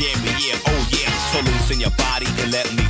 yeah, but yeah, oh yeah. So loosen your body and let me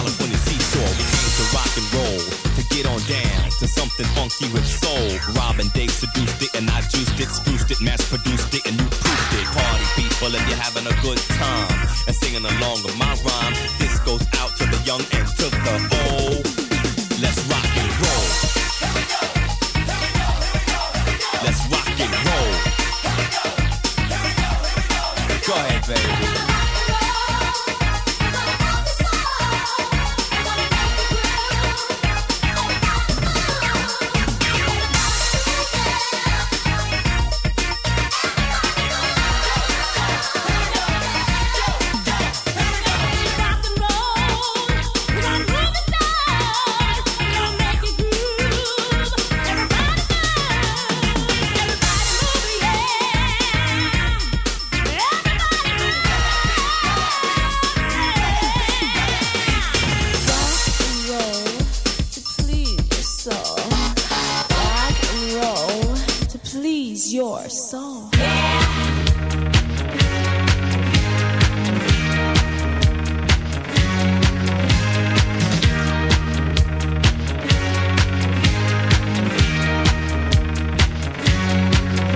California.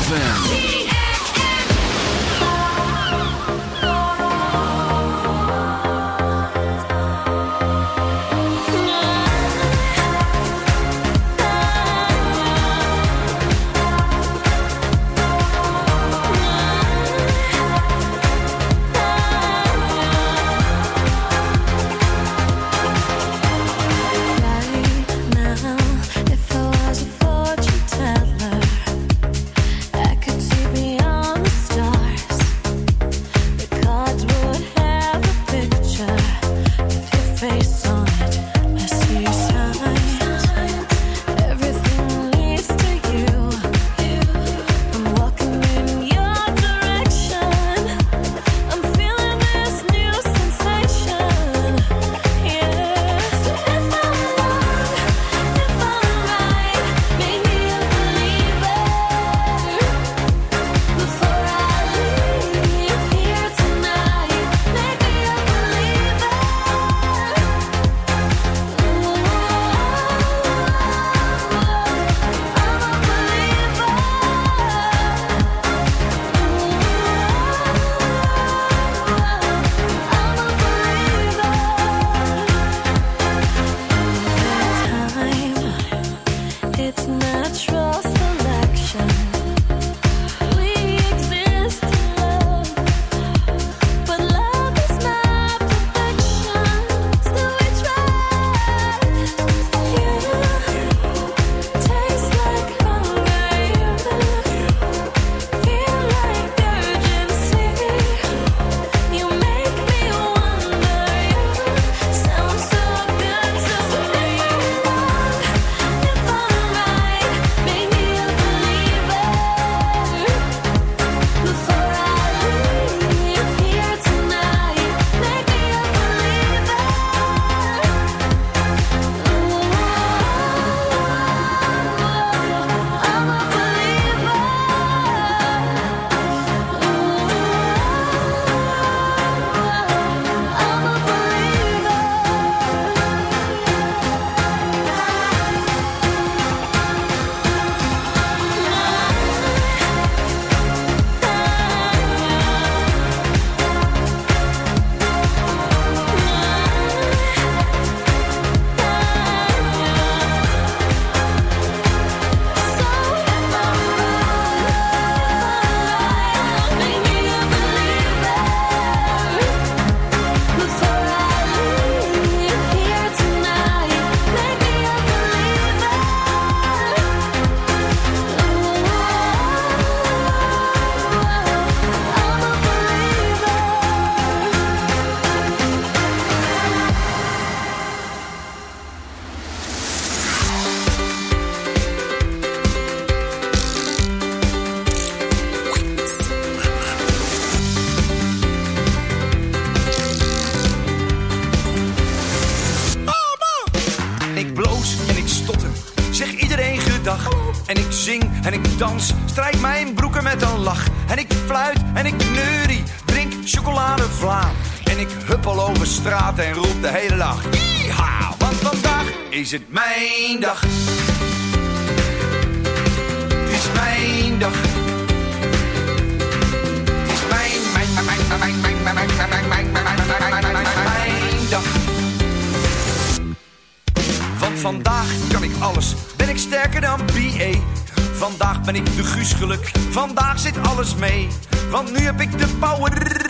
ZFM. Ik huppel over straat en roep de hele dag. Yeeha, want vandaag is het mijn dag. Het is mijn dag. Het is mijn, mijn, mijn, mijn, mijn, mijn, mijn, mijn, mijn, mijn, mijn, mijn, mijn, dag. Want vandaag kan ik alles, ben ik sterker dan BA. Vandaag ben ik de Guus geluk, vandaag zit alles mee. Want nu heb ik de power,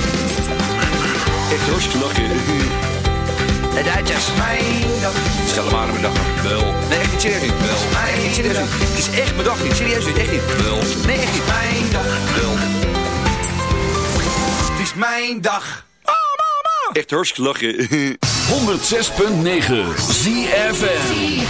Echt hartstikke lachen. De Duitsers. Mijn dag. Stel hem aan mijn dag. Wel. Nee, echt niet serieus niet. Wel. Nee, echt niet serieus niet. Het is echt mijn dag niet. Serieus niet. Echt niet. Wel. Nee, echt niet. Mijn dag. Wel. Het is mijn dag. Echt hartstikke lachen. 106.9 ZFM.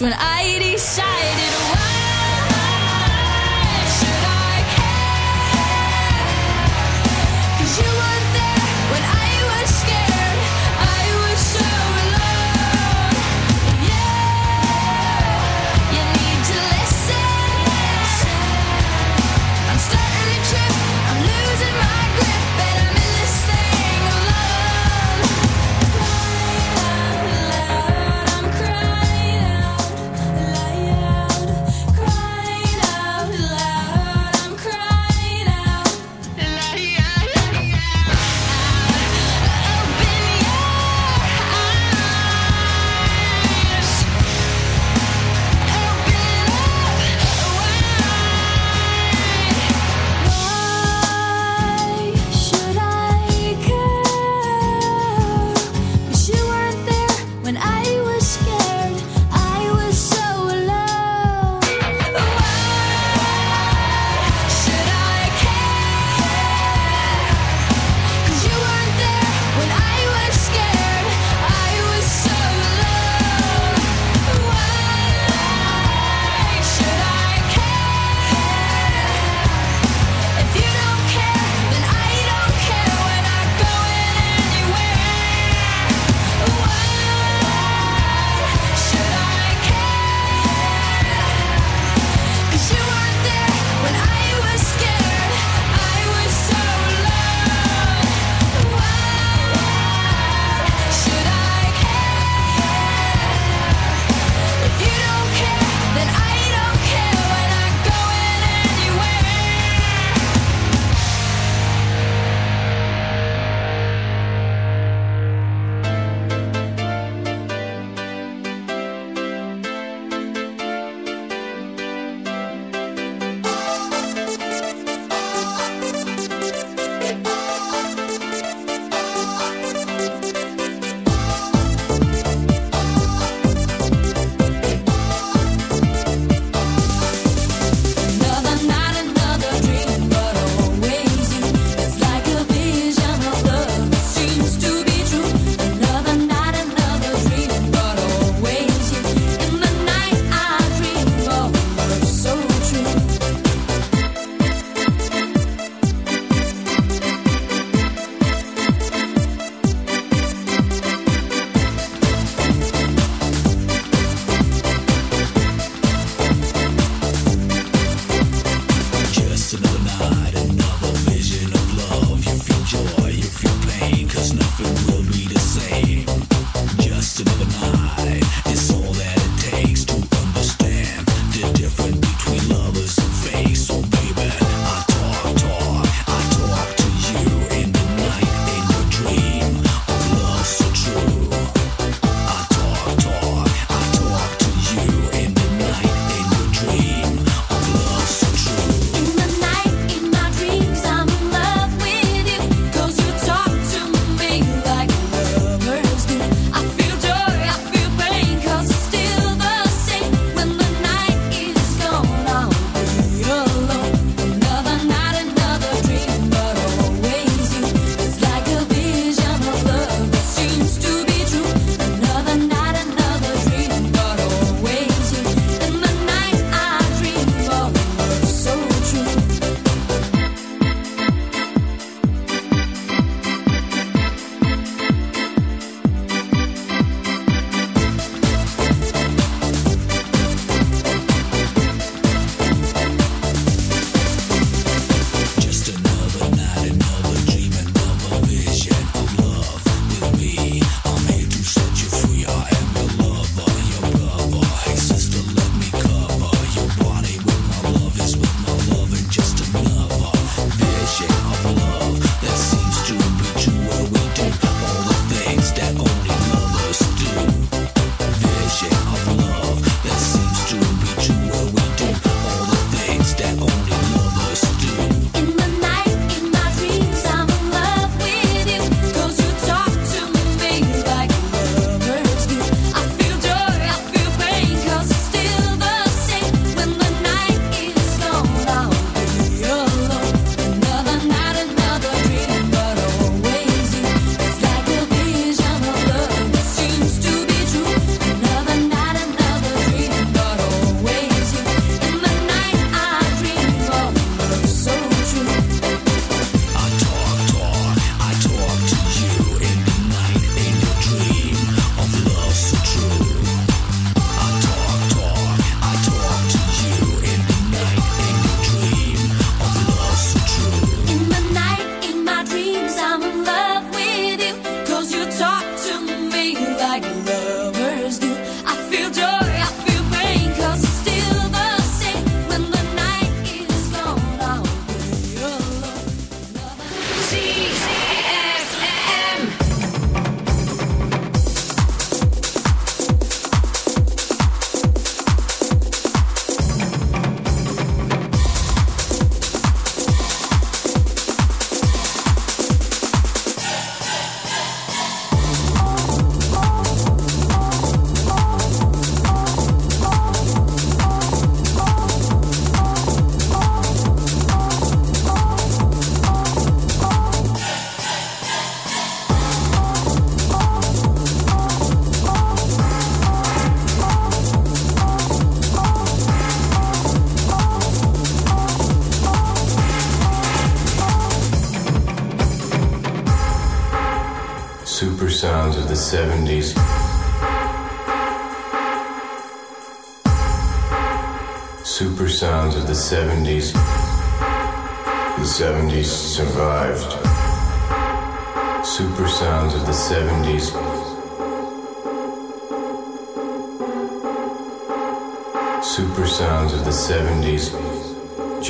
When I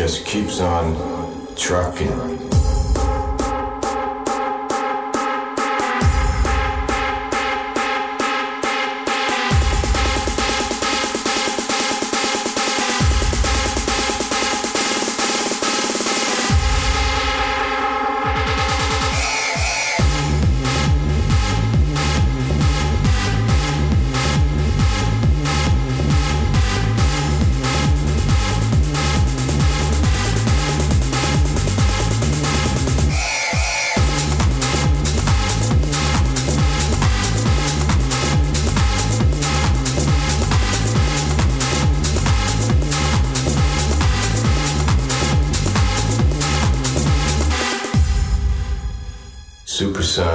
Just keeps on trucking.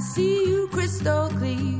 see you crystal clear.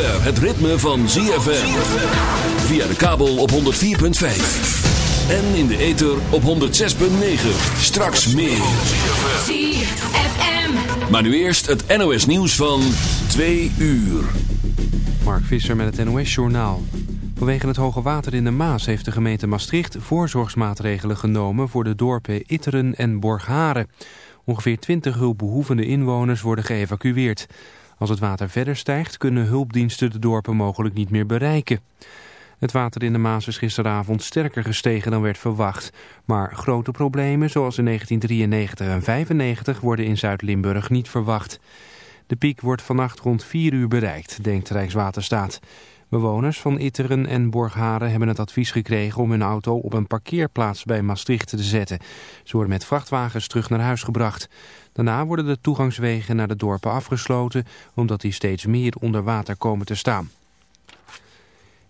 Zover het ritme van ZFM. Via de kabel op 104.5. En in de ether op 106.9. Straks meer. ZFM. Maar nu eerst het NOS nieuws van 2 uur. Mark Visser met het NOS-journaal. Vanwege het hoge water in de Maas heeft de gemeente Maastricht voorzorgsmaatregelen genomen voor de dorpen Itteren en Borgharen. Ongeveer 20 hulpbehoevende inwoners worden geëvacueerd. Als het water verder stijgt kunnen hulpdiensten de dorpen mogelijk niet meer bereiken. Het water in de Maas is gisteravond sterker gestegen dan werd verwacht. Maar grote problemen zoals in 1993 en 1995 worden in Zuid-Limburg niet verwacht. De piek wordt vannacht rond 4 uur bereikt, denkt Rijkswaterstaat. Bewoners van Itteren en Borgharen hebben het advies gekregen om hun auto op een parkeerplaats bij Maastricht te zetten. Ze worden met vrachtwagens terug naar huis gebracht. Daarna worden de toegangswegen naar de dorpen afgesloten omdat die steeds meer onder water komen te staan.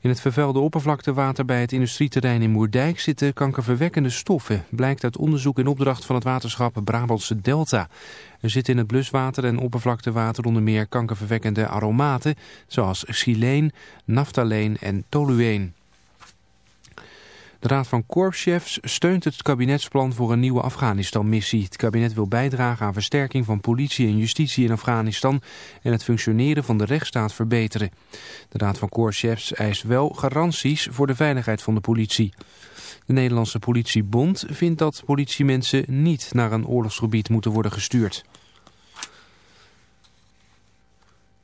In het vervuilde oppervlaktewater bij het industrieterrein in Moerdijk zitten kankerverwekkende stoffen, blijkt uit onderzoek in opdracht van het waterschap Brabantse Delta. Er zitten in het bluswater en oppervlaktewater onder meer kankerverwekkende aromaten, zoals xyleen, naftaleen en tolueen. De Raad van Korpschefs steunt het kabinetsplan voor een nieuwe Afghanistan-missie. Het kabinet wil bijdragen aan versterking van politie en justitie in Afghanistan en het functioneren van de rechtsstaat verbeteren. De Raad van Korpschefs eist wel garanties voor de veiligheid van de politie. De Nederlandse politiebond vindt dat politiemensen niet naar een oorlogsgebied moeten worden gestuurd.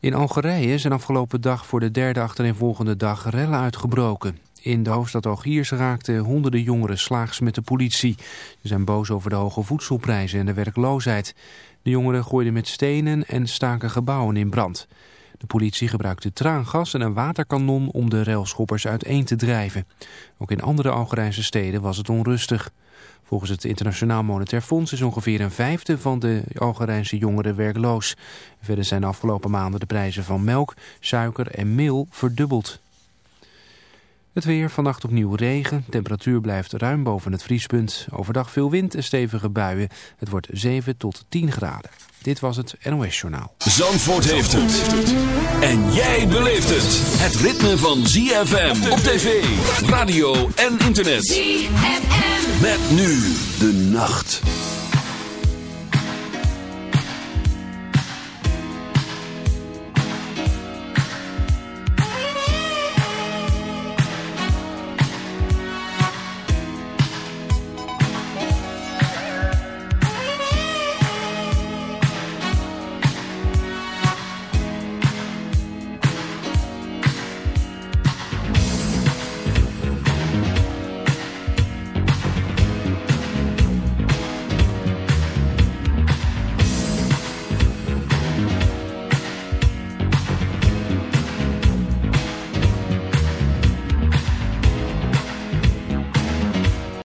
In Algerije zijn afgelopen dag voor de derde achtereenvolgende dag rellen uitgebroken. In de hoofdstad Algiers raakten honderden jongeren slaags met de politie. Ze zijn boos over de hoge voedselprijzen en de werkloosheid. De jongeren gooiden met stenen en staken gebouwen in brand. De politie gebruikte traangas en een waterkanon om de railschoppers uiteen te drijven. Ook in andere Algerijnse steden was het onrustig. Volgens het Internationaal Monetair Fonds is ongeveer een vijfde van de Algerijnse jongeren werkloos. Verder zijn de afgelopen maanden de prijzen van melk, suiker en meel verdubbeld. Het weer, vannacht opnieuw regen. Temperatuur blijft ruim boven het vriespunt. Overdag veel wind en stevige buien. Het wordt 7 tot 10 graden. Dit was het NOS Journaal. Zandvoort heeft het. En jij beleeft het. Het ritme van ZFM op tv, radio en internet. ZFM. Met nu de nacht.